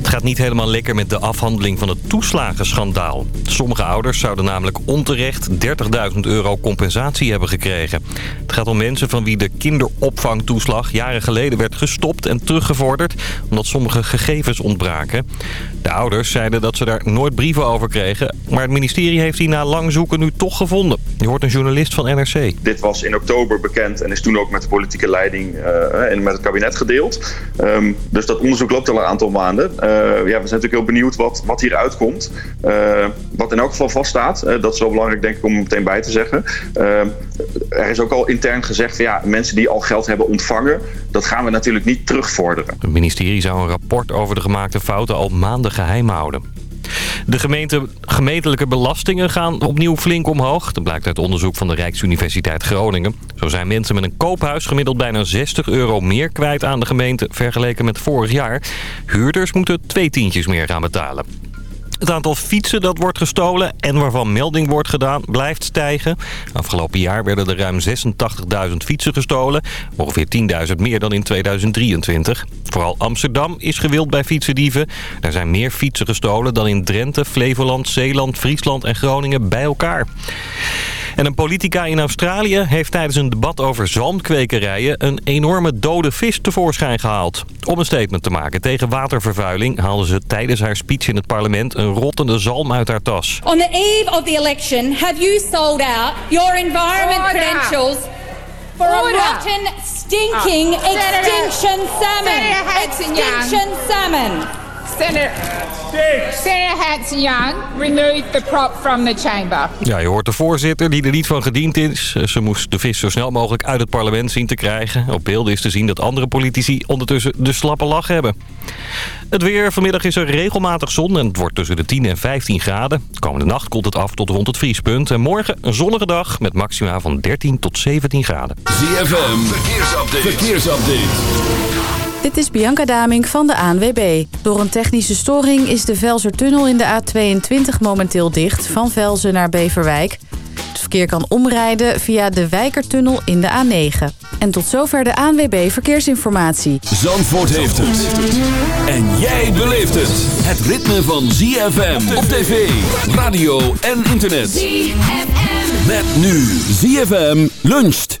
Het gaat niet helemaal lekker met de afhandeling van het toeslagenschandaal. Sommige ouders zouden namelijk onterecht 30.000 euro compensatie hebben gekregen. Het gaat om mensen van wie de kinderopvangtoeslag jaren geleden werd gestopt en teruggevorderd... omdat sommige gegevens ontbraken. De ouders zeiden dat ze daar nooit brieven over kregen... maar het ministerie heeft die na lang zoeken nu toch gevonden. Je hoort een journalist van NRC. Dit was in oktober bekend en is toen ook met de politieke leiding uh, en met het kabinet gedeeld. Um, dus dat onderzoek loopt al een aantal maanden. Uh, ja, we zijn natuurlijk heel benieuwd wat, wat hier uitkomt. Uh, wat in elk geval vaststaat, dat is wel belangrijk denk ik om meteen bij te zeggen. er is ook al intern gezegd, ja, mensen die al geld hebben ontvangen, dat gaan we natuurlijk niet terugvorderen. Het ministerie zou een rapport over de gemaakte fouten al maanden geheim houden. De gemeente, gemeentelijke belastingen gaan opnieuw flink omhoog. Dat blijkt uit onderzoek van de Rijksuniversiteit Groningen. Zo zijn mensen met een koophuis gemiddeld bijna 60 euro meer kwijt aan de gemeente... vergeleken met vorig jaar. Huurders moeten twee tientjes meer gaan betalen. Het aantal fietsen dat wordt gestolen en waarvan melding wordt gedaan blijft stijgen. Afgelopen jaar werden er ruim 86.000 fietsen gestolen. Ongeveer 10.000 meer dan in 2023. Vooral Amsterdam is gewild bij fietsendieven. Er zijn meer fietsen gestolen dan in Drenthe, Flevoland, Zeeland, Friesland en Groningen bij elkaar. En een politica in Australië heeft tijdens een debat over zalmkwekerijen... een enorme dode vis tevoorschijn gehaald. Om een statement te maken tegen watervervuiling... haalde ze tijdens haar speech in het parlement een rottende zalm uit haar tas. On the eve of the election have you sold out your environment Order. credentials... for a rotten, stinking oh. extinction salmon. Extinction salmon. Senator, Senator Hanson-Young removed the prop from the chamber. Ja, je hoort de voorzitter die er niet van gediend is. Ze moest de vis zo snel mogelijk uit het parlement zien te krijgen. Op beelden is te zien dat andere politici ondertussen de slappe lach hebben. Het weer. Vanmiddag is er regelmatig zon en het wordt tussen de 10 en 15 graden. Komende nacht komt het af tot rond het vriespunt. En morgen een zonnige dag met maxima van 13 tot 17 graden. ZFM. Verkeersupdate. Verkeersupdate. Dit is Bianca Daming van de ANWB. Door een technische storing is de Velsertunnel in de A22 momenteel dicht... van Velzen naar Beverwijk. Het verkeer kan omrijden via de Wijkertunnel in de A9. En tot zover de ANWB Verkeersinformatie. Zandvoort heeft het. En jij beleeft het. Het ritme van ZFM op tv, radio en internet. ZFM. Met nu ZFM luncht.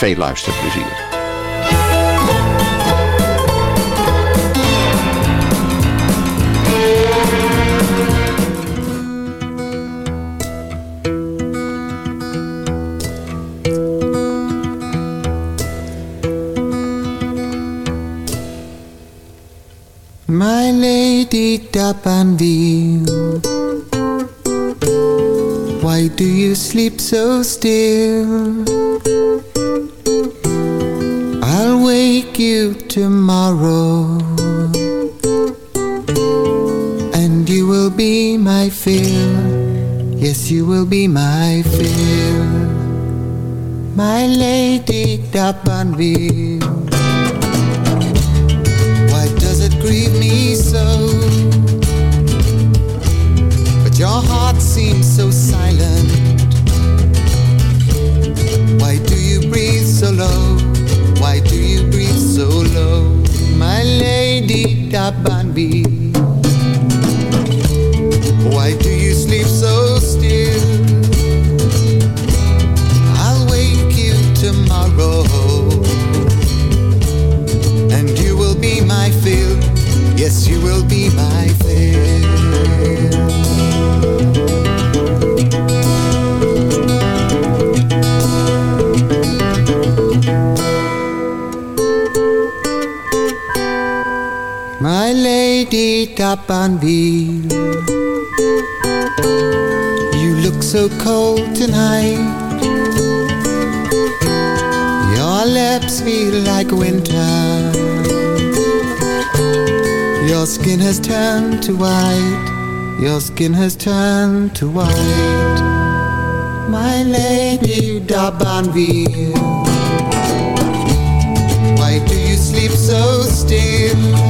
veel luisterplezier. My lady Dapanville Why do you sleep so still? You tomorrow. And you will be my fill Yes, you will be my fill My lady Dapanville da ban me. Lady Dapanville You look so cold tonight Your lips feel like winter. Your skin has turned to white. Your skin has turned to white. My lady d'Abanville. Why do you sleep so still?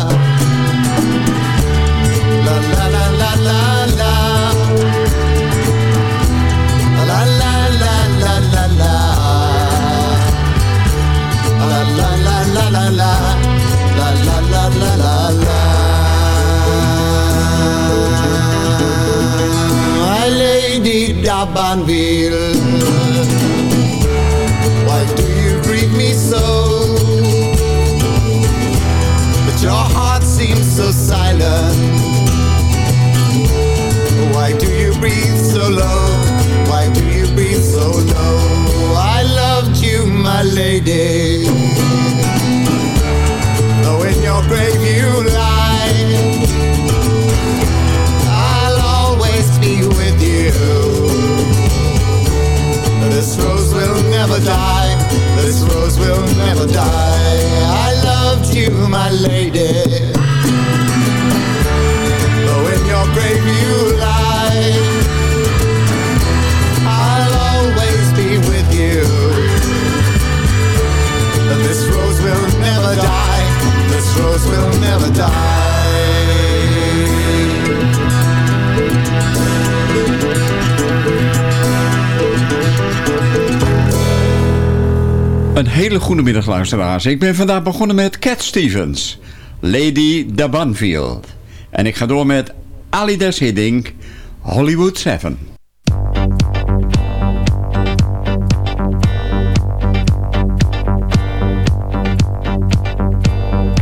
Een hele goede middag luisteraars. Ik ben vandaag begonnen met Cat Stevens, Lady Dabanfield. En ik ga door met Alidas Hiddink, Hollywood 7.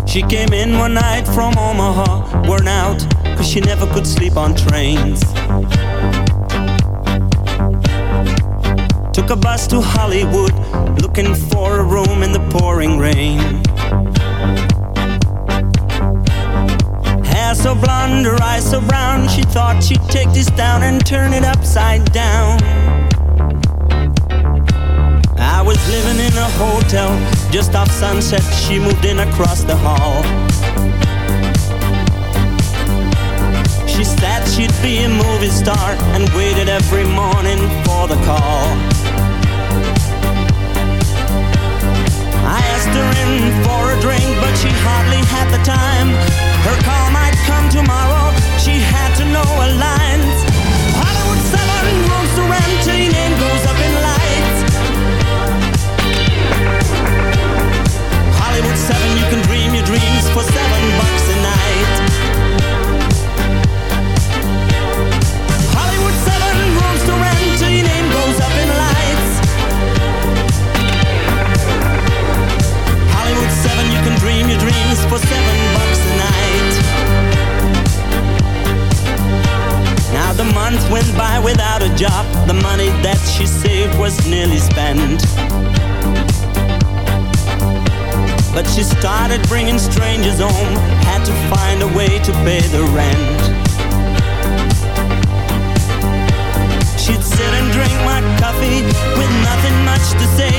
She came in one night from Omaha, worn out, cause she never could sleep on trains. Took a bus to Hollywood, looking for a room in the pouring rain. Hair so blonde, her eyes so brown, she thought she'd take this down and turn it upside down. I was living in a hotel just off sunset. She moved in across the hall. She said she'd be a movie star and waited every morning for the call. I her in for a drink, but she hardly had the time. Her call might come tomorrow. She had to know her lines. Hollywood 7 rooms to rent till your name goes up in lights. Hollywood 7, you can dream your dreams for seven bucks a night. For seven bucks a night. Now the month went by without a job. The money that she saved was nearly spent. But she started bringing strangers home. Had to find a way to pay the rent. She'd sit and drink my coffee with nothing much to say.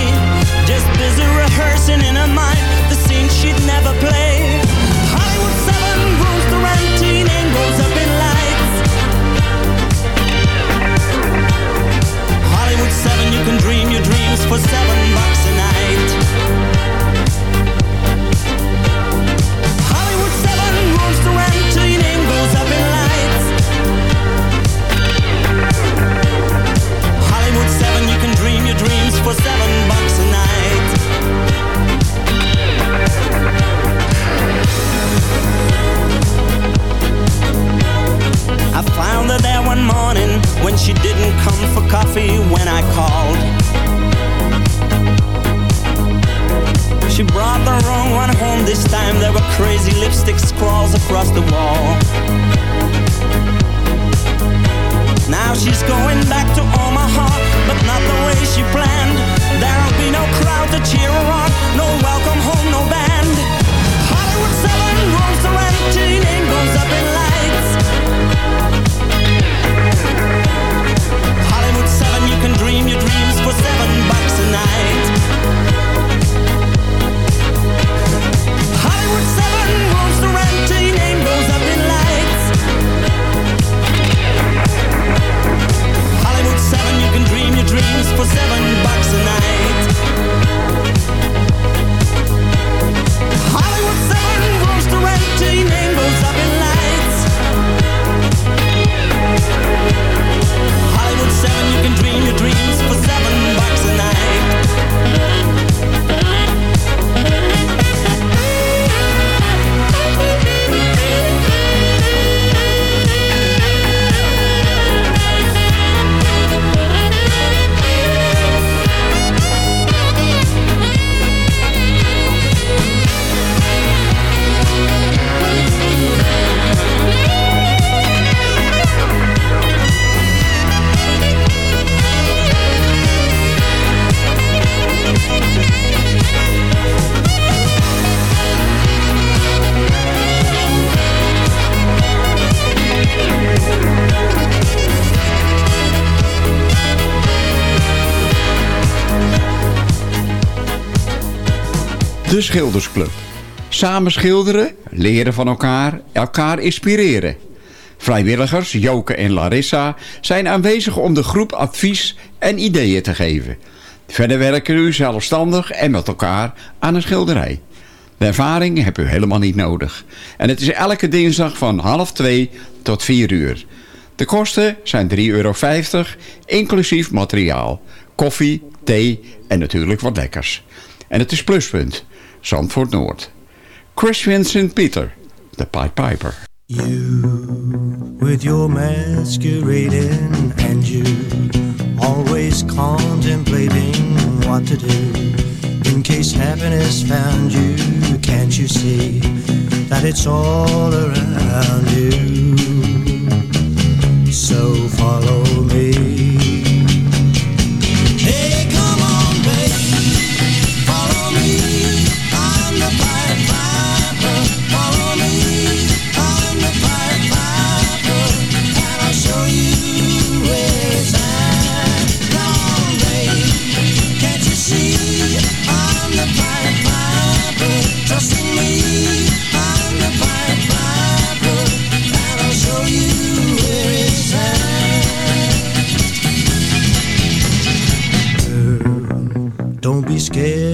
Just busy rehearsing in her mind the scene she'd never play. Hollywood 7 rooms to rent, teen name goes up in lights. Hollywood 7, you can dream your dreams for seven bucks a night. Hollywood 7 rooms to De Schildersclub. Samen schilderen, leren van elkaar, elkaar inspireren. Vrijwilligers Joke en Larissa zijn aanwezig om de groep advies en ideeën te geven. Verder werken u zelfstandig en met elkaar aan een schilderij. De ervaring hebt u helemaal niet nodig. En het is elke dinsdag van half twee tot vier uur. De kosten zijn 3,50 euro, inclusief materiaal. Koffie, thee en natuurlijk wat lekkers. En het is pluspunt. Zandvoort Noord. Chris Vincent Peter, de Pied Piper. You, with your masquerading and you always contemplating what to do in case happiness found you. Can't you see that it's all around you? So follow me.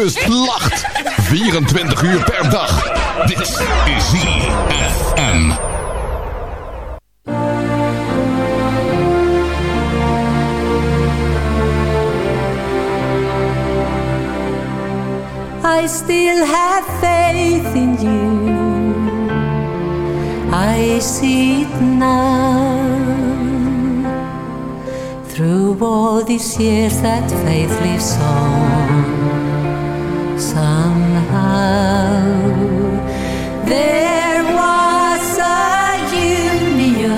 Westkust lacht. 24 uur per dag. Dit is ZFM. I still have faith in you. I see it now. Through all these years, that faith lives on. Somehow, there was a union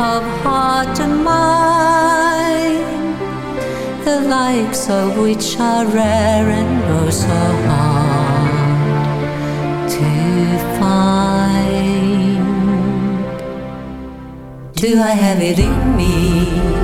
of heart and mind the likes of which are rare and oh so hard to find. Do I have it in me?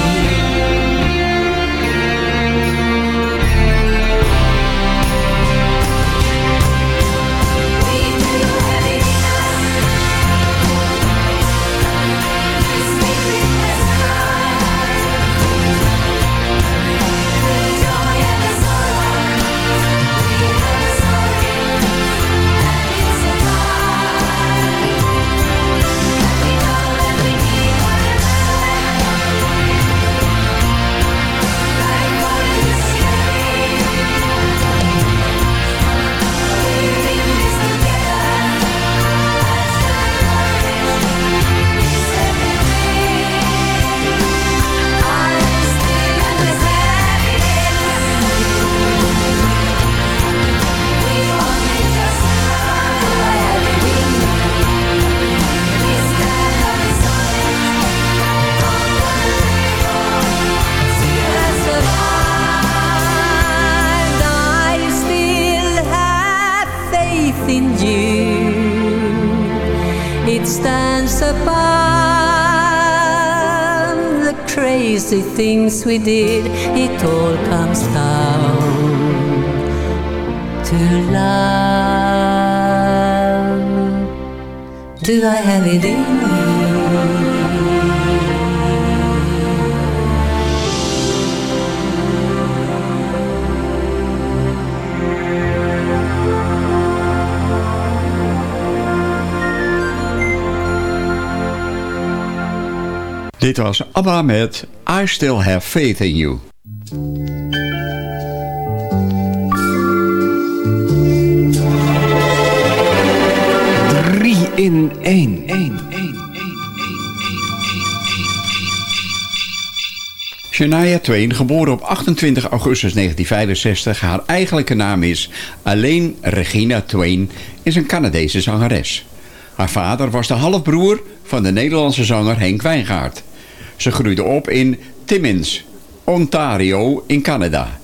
Things we did. It all comes down to love. Do I have it in? Dit was ABBA met I Still Have Faith in You. Drie in één. Shania Twain, geboren op 28 augustus 1965, haar eigenlijke naam is Alleen Regina Twain, is een Canadese zangeres. Haar vader was de halfbroer van de Nederlandse zanger Henk Wijngaard. Ze groeide op in Timmins, Ontario in Canada.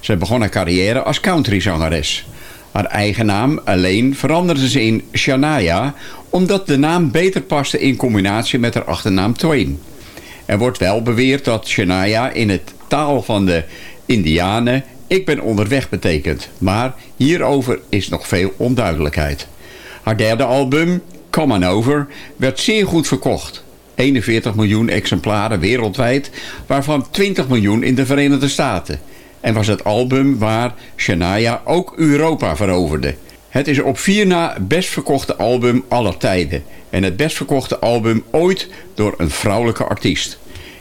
Ze begon haar carrière als countryzangeres. Haar eigen naam alleen veranderde ze in Shania... omdat de naam beter paste in combinatie met haar achternaam Twain. Er wordt wel beweerd dat Shania in het taal van de Indianen... ik ben onderweg betekent. Maar hierover is nog veel onduidelijkheid. Haar derde album, Come On Over, werd zeer goed verkocht. 41 miljoen exemplaren wereldwijd, waarvan 20 miljoen in de Verenigde Staten. En was het album waar Shania ook Europa veroverde. Het is op vier na best verkochte album aller tijden. En het best verkochte album ooit door een vrouwelijke artiest.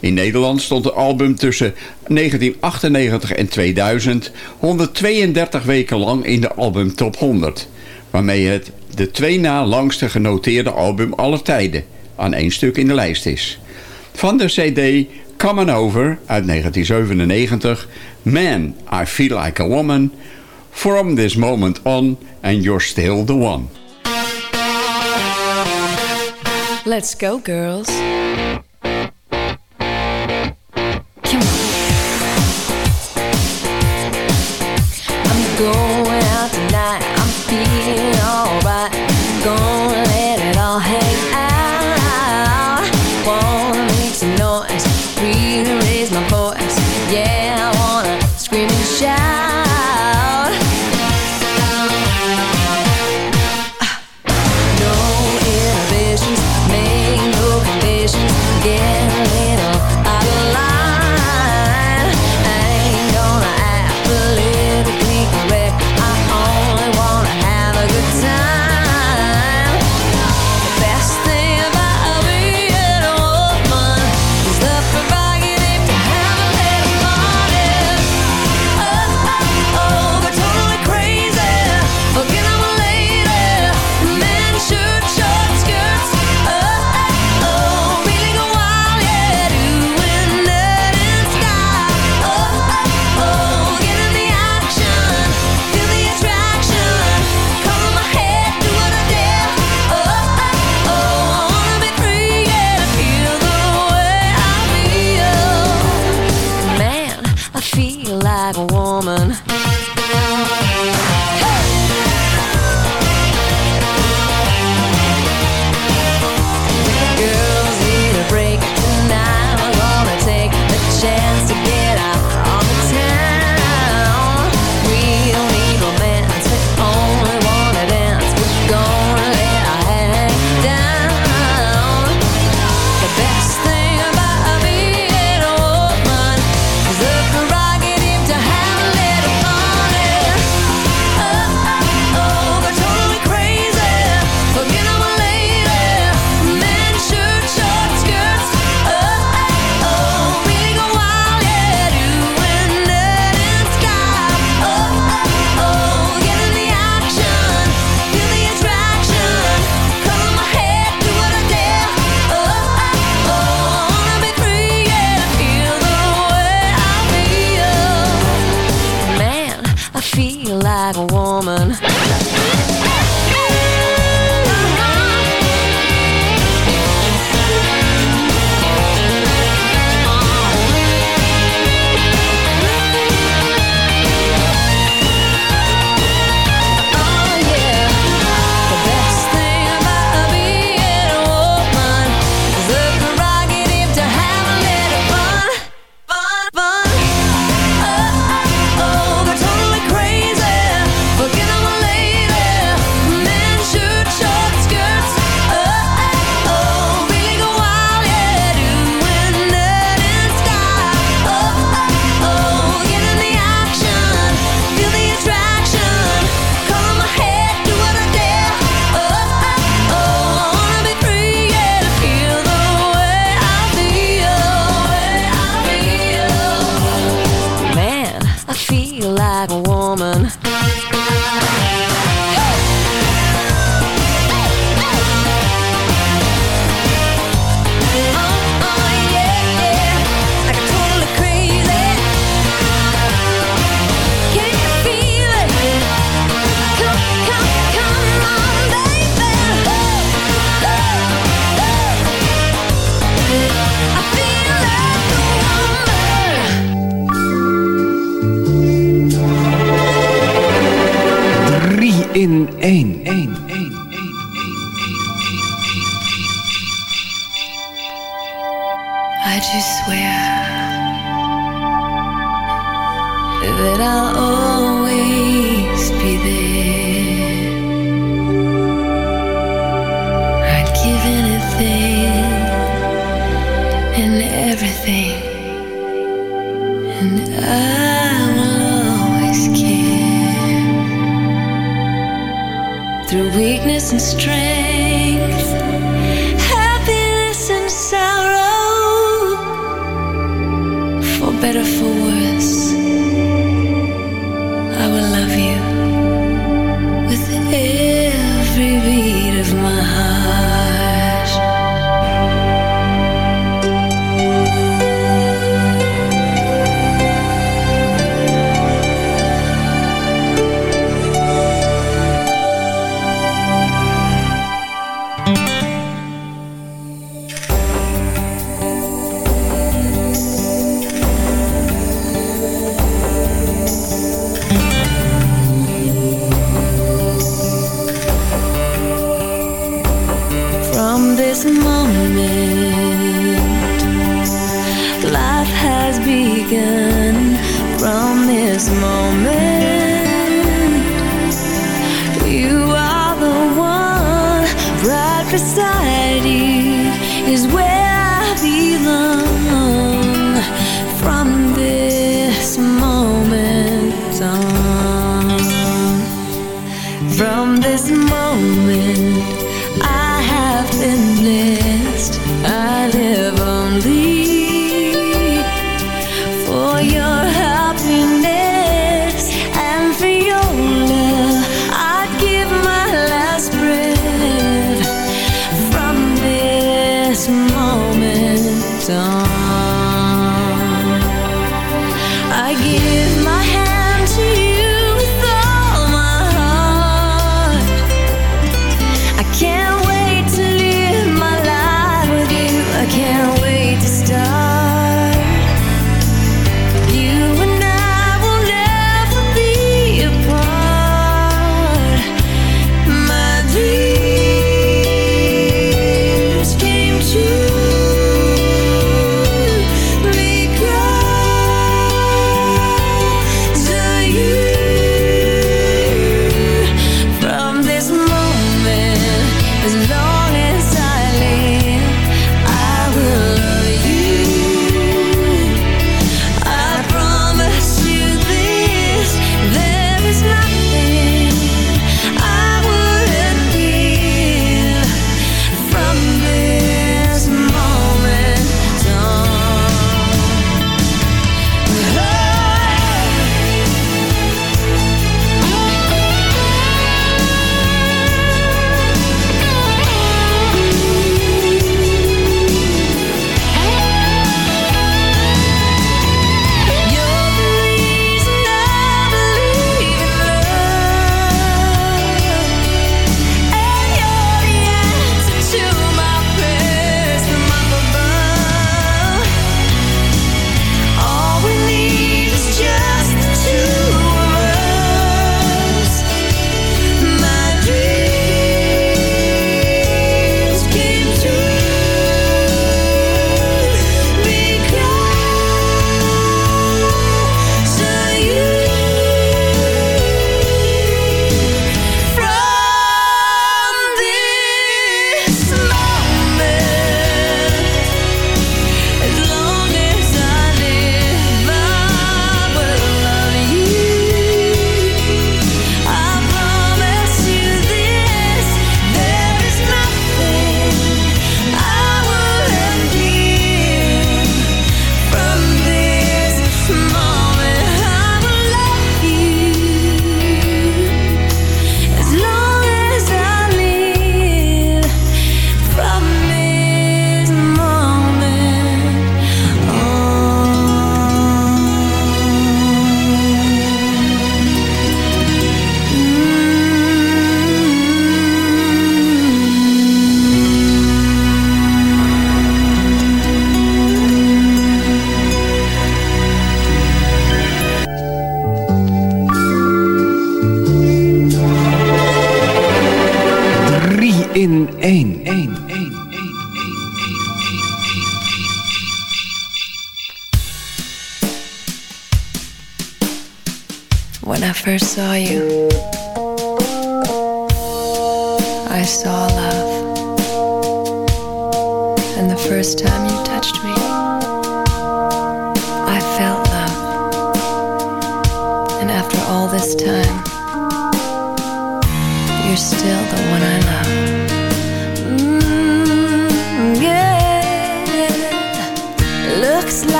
In Nederland stond het album tussen 1998 en 2000 132 weken lang in de album Top 100. Waarmee het de twee na langste genoteerde album aller tijden aan één stuk in de lijst is. Van de cd Come Over uit 1997, Man, I Feel Like a Woman, From This Moment On and You're Still the One. Let's go, girls.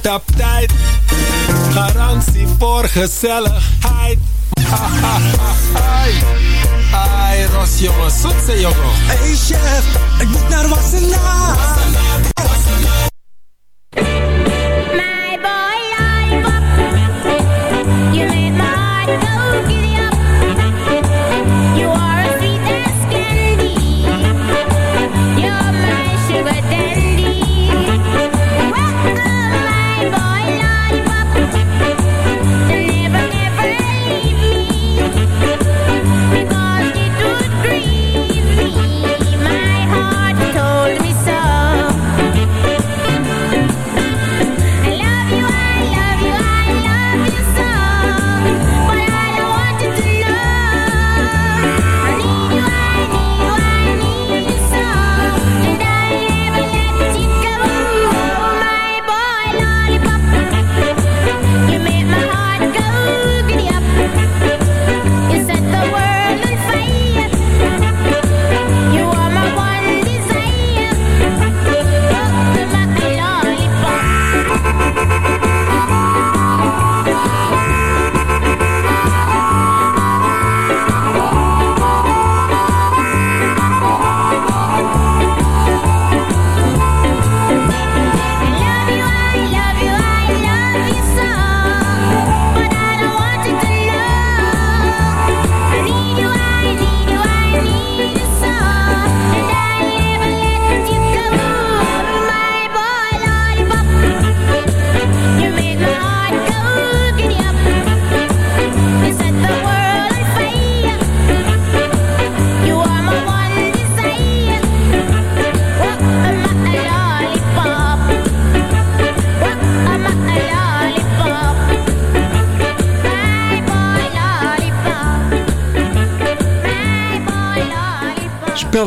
Uptight, uptight. Garantie voor gezelligheid. Ai, Ros, jongen, zoetse jongen. Hey chef, ik moet naar Wassenaar.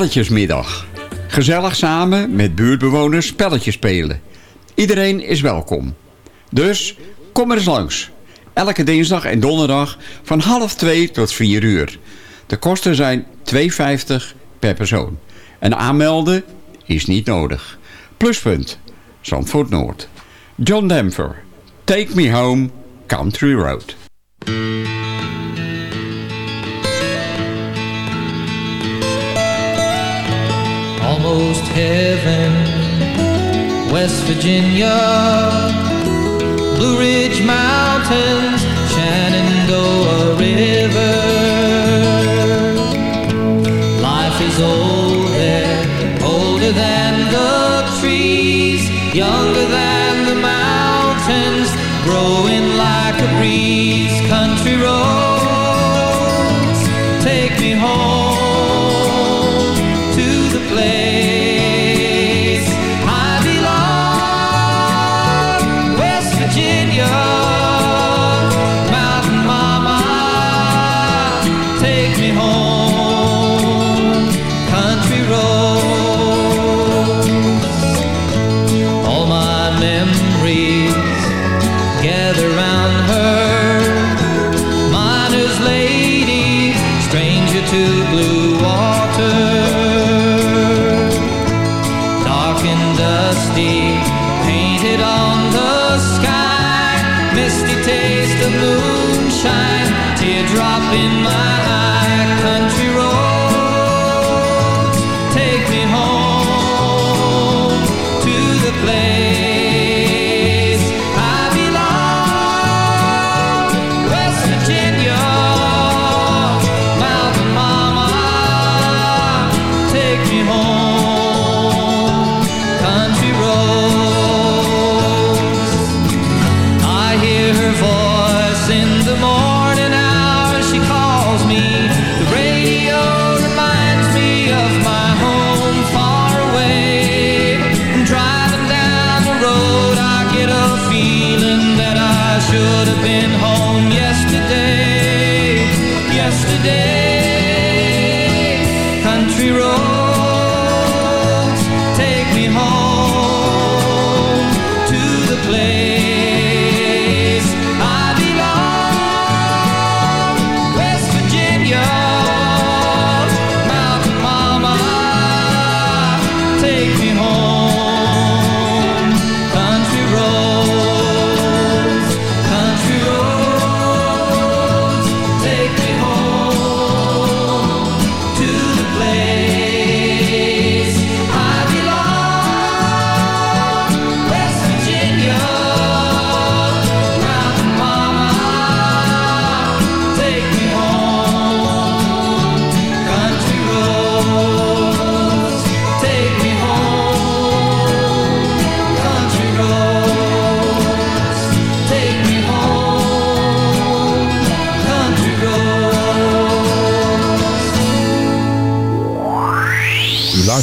Spelletjesmiddag. Gezellig samen met buurtbewoners spelletjes spelen. Iedereen is welkom. Dus kom er eens langs. Elke dinsdag en donderdag van half 2 tot 4 uur. De kosten zijn 2,50 per persoon. En aanmelden is niet nodig. Pluspunt. Zandvoort Noord. John Denver. Take me home. Country Road. Heaven. West Virginia, Blue Ridge Mountains, Shenandoah River. Life is old there, older than the trees, younger than the mountains, growing like a breeze. Country roads Virginia.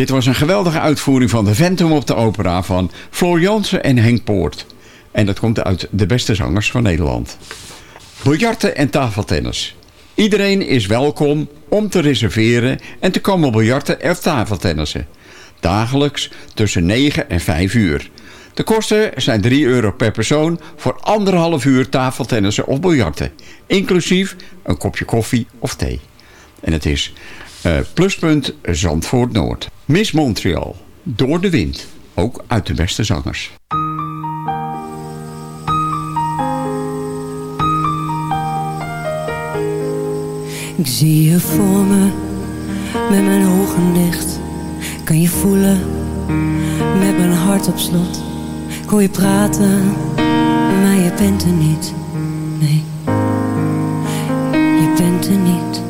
Dit was een geweldige uitvoering van de Phantom op de opera van Floor Jansen en Henk Poort. En dat komt uit de beste zangers van Nederland. Biljarten en tafeltennis. Iedereen is welkom om te reserveren en te komen biljarten of tafeltennissen. Dagelijks tussen 9 en 5 uur. De kosten zijn 3 euro per persoon voor anderhalf uur tafeltennissen of biljarten. Inclusief een kopje koffie of thee. En het is eh, pluspunt Zandvoort Noord. Miss Montreal, Door de Wind. Ook uit de beste zangers. Ik zie je voor me, met mijn ogen dicht. Kan je voelen, met mijn hart op slot. Ik hoor je praten, maar je bent er niet. Nee, je bent er niet.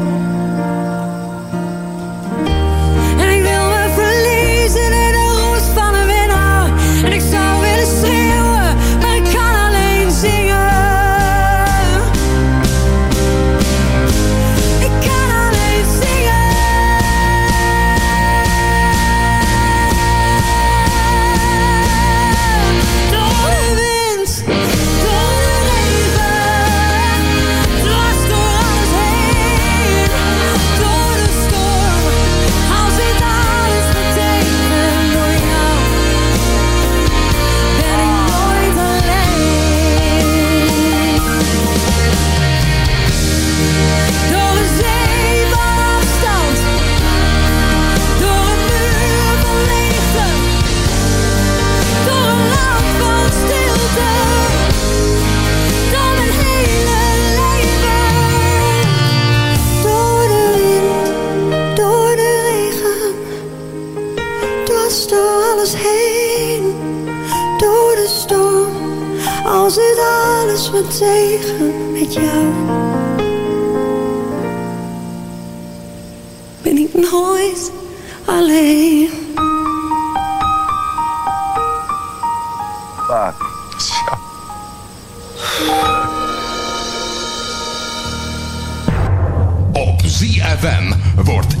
Alles heen. Door de storm, als het alles me tegen met jou. Ben ik nooit alleen. Fuck. Op ZFM wordt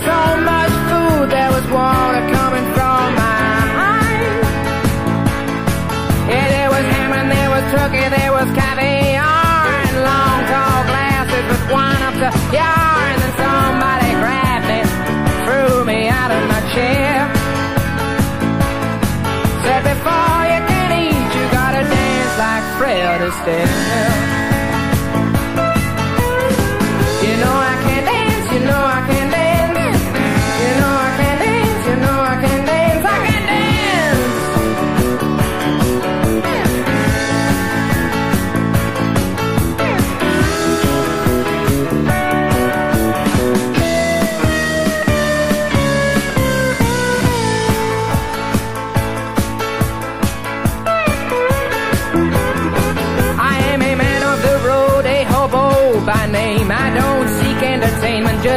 So much food, there was water coming from my eyes. Yeah, there was ham and there was turkey, there was caviar and long tall glasses with wine up to yar. And then somebody grabbed me, threw me out of my chair. Said before you can eat, you gotta dance like Fred Astaire.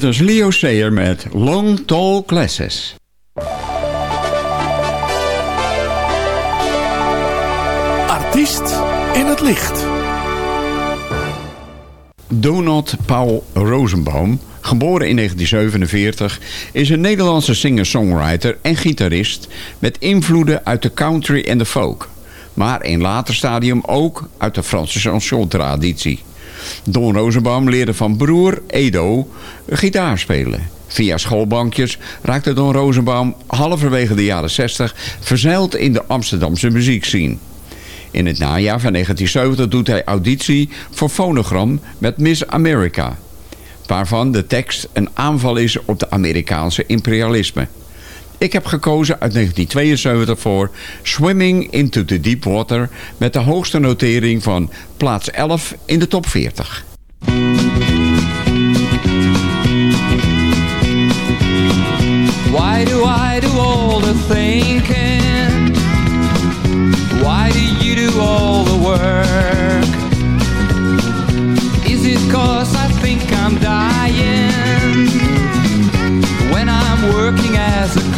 Dit was Leo Sayer met Long Tall Glasses. Artiest in het licht. Donald Paul Rosenbaum, geboren in 1947, is een Nederlandse singer-songwriter en gitarist met invloeden uit de country en de folk, maar in later stadium ook uit de Franse chanson-traditie. Don Rosenbaum leerde van broer Edo gitaar spelen. Via schoolbankjes raakte Don Rosenbaum halverwege de jaren 60 verzeild in de Amsterdamse muziekscene. In het najaar van 1970 doet hij auditie voor Phonogram met Miss America. Waarvan de tekst een aanval is op de Amerikaanse imperialisme. Ik heb gekozen uit 1972 voor Swimming into the Deep Water... met de hoogste notering van plaats 11 in de top 40. Why do I do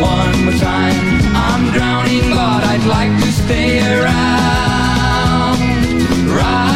One more time? I'm drowning, but I'd like to stay around, around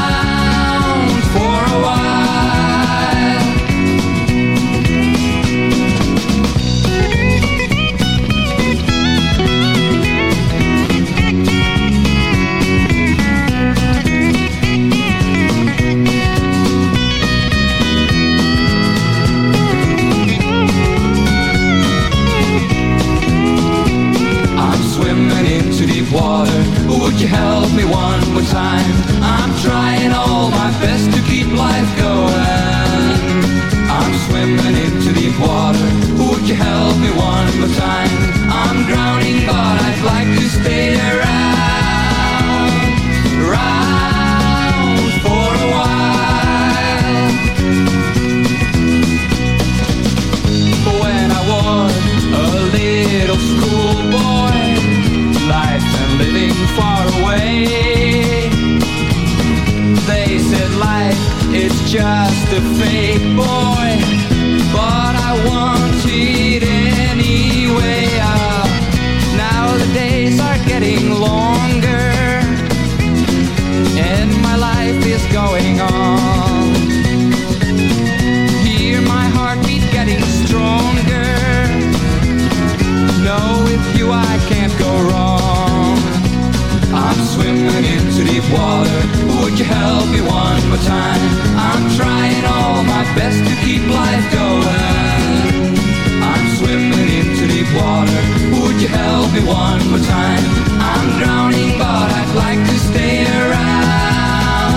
me one more time? I'm drowning, but I'd like to stay around.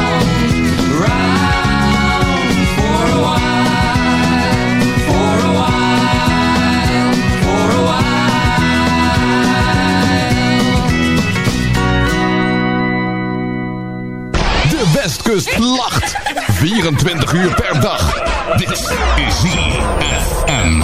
Around for a while, for a while, for a De Westkust lacht. 24 uur per dag. Dit is ZFM.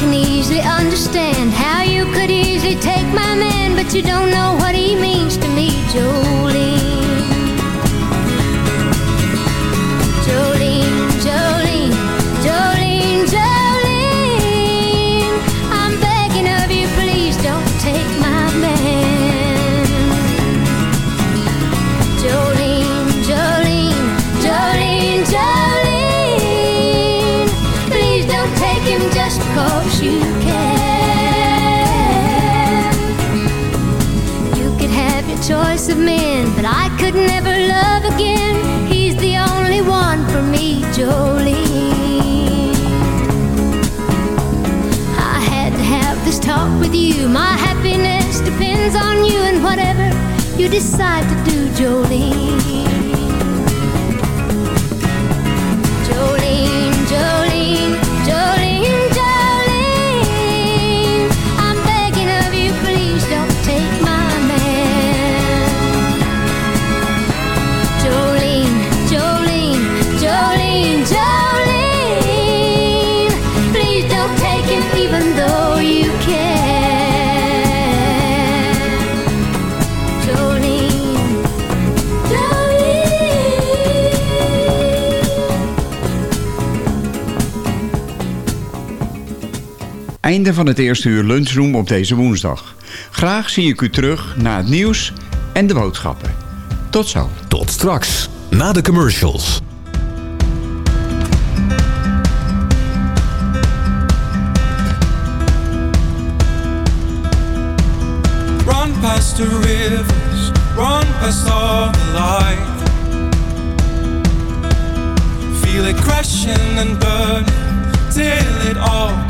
Can easily understand how you could easily take my man, but you don't know what he means to me, Jolene. Jolene, Jolene, Jolene, Jolene. I'm begging of you, please don't take my man. You decide to do, Jolene. Einde van het eerste uur lunchroom op deze woensdag. Graag zie ik u terug naar het nieuws en de boodschappen. Tot zo. Tot straks, na de commercials. Run past the rivers, run past all the light. Feel it crashing and burning till it all